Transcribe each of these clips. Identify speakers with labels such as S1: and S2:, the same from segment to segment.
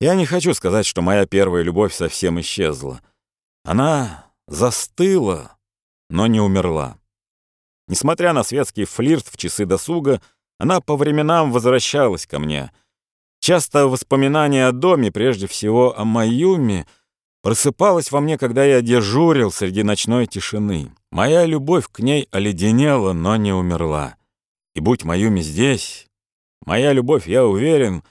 S1: Я не хочу сказать, что моя первая любовь совсем исчезла. Она застыла, но не умерла. Несмотря на светский флирт в часы досуга, она по временам возвращалась ко мне. Часто воспоминания о доме, прежде всего о Маюме, просыпалось во мне, когда я дежурил среди ночной тишины. Моя любовь к ней оледенела, но не умерла. И будь Маюми здесь, моя любовь, я уверен,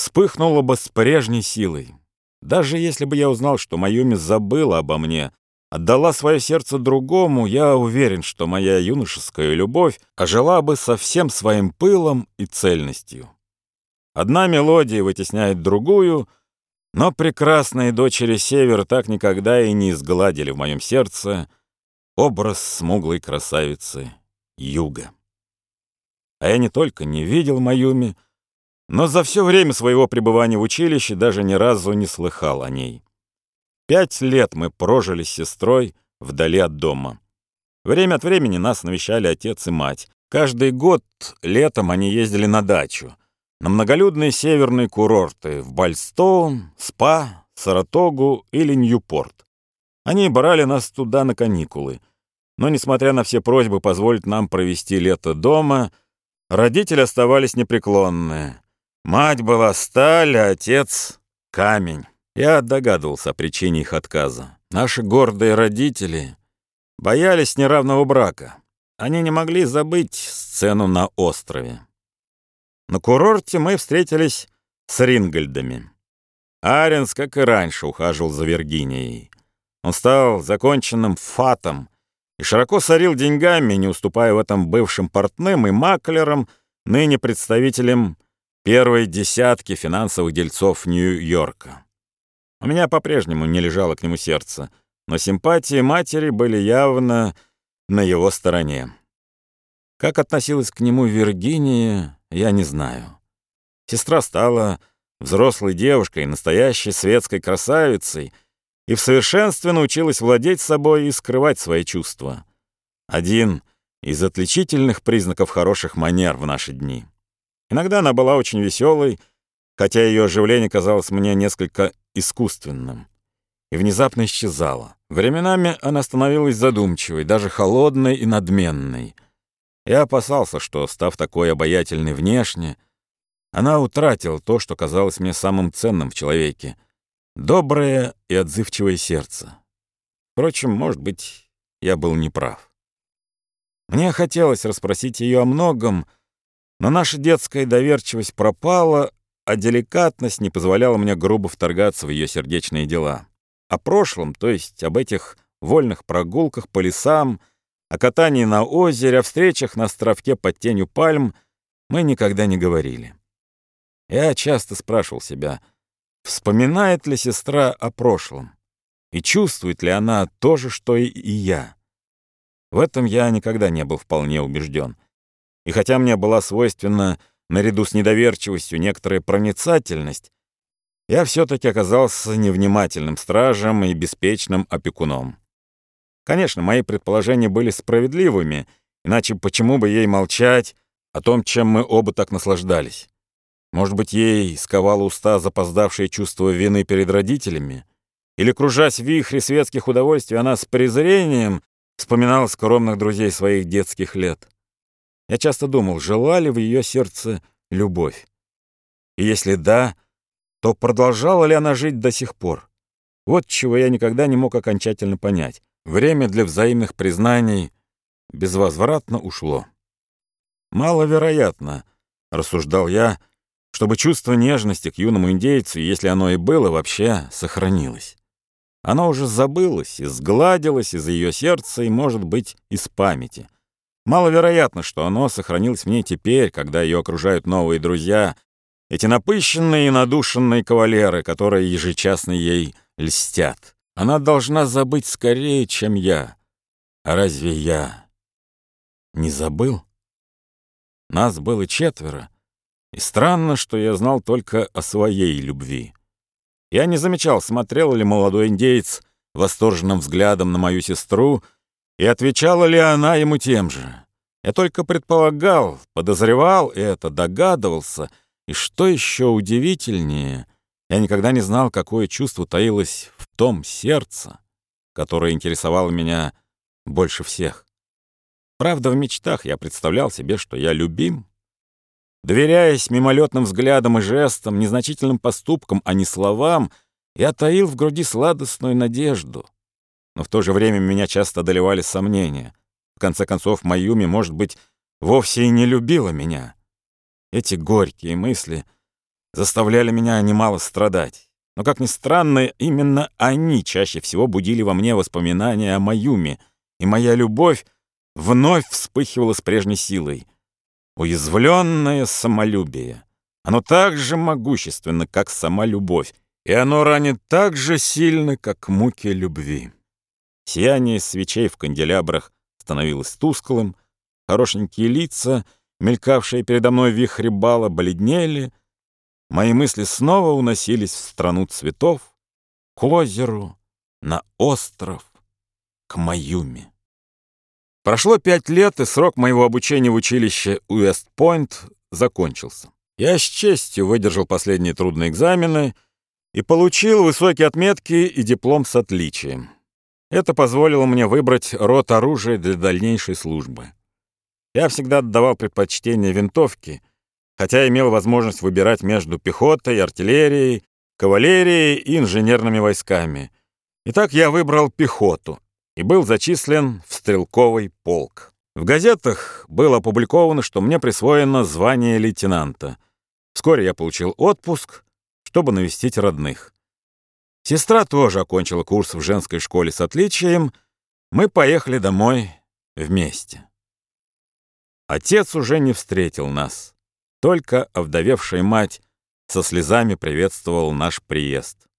S1: вспыхнула бы с прежней силой. Даже если бы я узнал, что Маюми забыла обо мне, отдала свое сердце другому, я уверен, что моя юношеская любовь ожила бы со всем своим пылом и цельностью. Одна мелодия вытесняет другую — но прекрасные дочери Север так никогда и не изгладили в моем сердце образ смуглой красавицы Юга. А я не только не видел Маюми, но за все время своего пребывания в училище даже ни разу не слыхал о ней. Пять лет мы прожили с сестрой вдали от дома. Время от времени нас навещали отец и мать. Каждый год летом они ездили на дачу — на многолюдные северные курорты в Бальстоун, Спа, Саратогу или Ньюпорт. Они брали нас туда на каникулы. Но, несмотря на все просьбы позволить нам провести лето дома, родители оставались непреклонные. Мать была сталь, а отец — камень. Я догадывался о причине их отказа. Наши гордые родители боялись неравного брака. Они не могли забыть сцену на острове. На курорте мы встретились с Рингольдами. Аренс, как и раньше, ухаживал за Виргинией. Он стал законченным фатом и широко сорил деньгами, не уступая в этом бывшим портным и маклерам, ныне представителям первой десятки финансовых дельцов Нью-Йорка. У меня по-прежнему не лежало к нему сердце, но симпатии матери были явно на его стороне. Как относилась к нему Виргиния, я не знаю. Сестра стала взрослой девушкой, настоящей светской красавицей, и в совершенстве научилась владеть собой и скрывать свои чувства. Один из отличительных признаков хороших манер в наши дни. Иногда она была очень веселой, хотя ее оживление казалось мне несколько искусственным, и внезапно исчезала. Временами она становилась задумчивой, даже холодной и надменной — я опасался, что, став такой обаятельной внешне, она утратила то, что казалось мне самым ценным в человеке — доброе и отзывчивое сердце. Впрочем, может быть, я был неправ. Мне хотелось расспросить ее о многом, но наша детская доверчивость пропала, а деликатность не позволяла мне грубо вторгаться в ее сердечные дела. О прошлом, то есть об этих вольных прогулках по лесам, о катании на озере, о встречах на островке под тенью пальм мы никогда не говорили. Я часто спрашивал себя, вспоминает ли сестра о прошлом, и чувствует ли она то же, что и я. В этом я никогда не был вполне убежден. И хотя мне была свойственна наряду с недоверчивостью некоторая проницательность, я все-таки оказался невнимательным стражем и беспечным опекуном. Конечно, мои предположения были справедливыми, иначе почему бы ей молчать о том, чем мы оба так наслаждались? Может быть, ей сковало уста запоздавшее чувство вины перед родителями? Или, кружась в вихре светских удовольствий, она с презрением вспоминала скромных друзей своих детских лет? Я часто думал, жила ли в ее сердце любовь? И если да, то продолжала ли она жить до сих пор? Вот чего я никогда не мог окончательно понять. Время для взаимных признаний безвозвратно ушло. «Маловероятно», — рассуждал я, чтобы чувство нежности к юному индейцу, если оно и было, вообще сохранилось. Оно уже забылось и сгладилось из ее сердца и, может быть, из памяти. Маловероятно, что оно сохранилось в ней теперь, когда ее окружают новые друзья, эти напыщенные и надушенные кавалеры, которые ежечасно ей льстят. Она должна забыть скорее, чем я. А разве я не забыл? Нас было четверо, и странно, что я знал только о своей любви. Я не замечал, смотрел ли молодой индеец восторженным взглядом на мою сестру, и отвечала ли она ему тем же. Я только предполагал, подозревал это, догадывался, и что еще удивительнее, Я никогда не знал, какое чувство таилось в том сердце, которое интересовало меня больше всех. Правда, в мечтах я представлял себе, что я любим. Доверяясь мимолетным взглядам и жестам, незначительным поступкам, а не словам, я таил в груди сладостную надежду. Но в то же время меня часто одолевали сомнения. В конце концов, Маюми, может быть, вовсе и не любила меня. Эти горькие мысли заставляли меня немало страдать. Но, как ни странно, именно они чаще всего будили во мне воспоминания о Маюме, и моя любовь вновь вспыхивала с прежней силой. Уязвленное самолюбие. Оно так же могущественно, как сама любовь, и оно ранит так же сильно, как муки любви. Сияние свечей в канделябрах становилось тусклым, хорошенькие лица, мелькавшие передо мной вихре бала, бледнели, мои мысли снова уносились в страну цветов, к озеру, на остров, к Маюме. Прошло пять лет, и срок моего обучения в училище Уэст-Пойнт закончился. Я с честью выдержал последние трудные экзамены и получил высокие отметки и диплом с отличием. Это позволило мне выбрать род оружия для дальнейшей службы. Я всегда отдавал предпочтение винтовке, хотя имел возможность выбирать между пехотой, артиллерией, кавалерией и инженерными войсками. Итак, я выбрал пехоту и был зачислен в стрелковый полк. В газетах было опубликовано, что мне присвоено звание лейтенанта. Вскоре я получил отпуск, чтобы навестить родных. Сестра тоже окончила курс в женской школе с отличием. Мы поехали домой вместе. Отец уже не встретил нас. Только овдовевшая мать со слезами приветствовал наш приезд.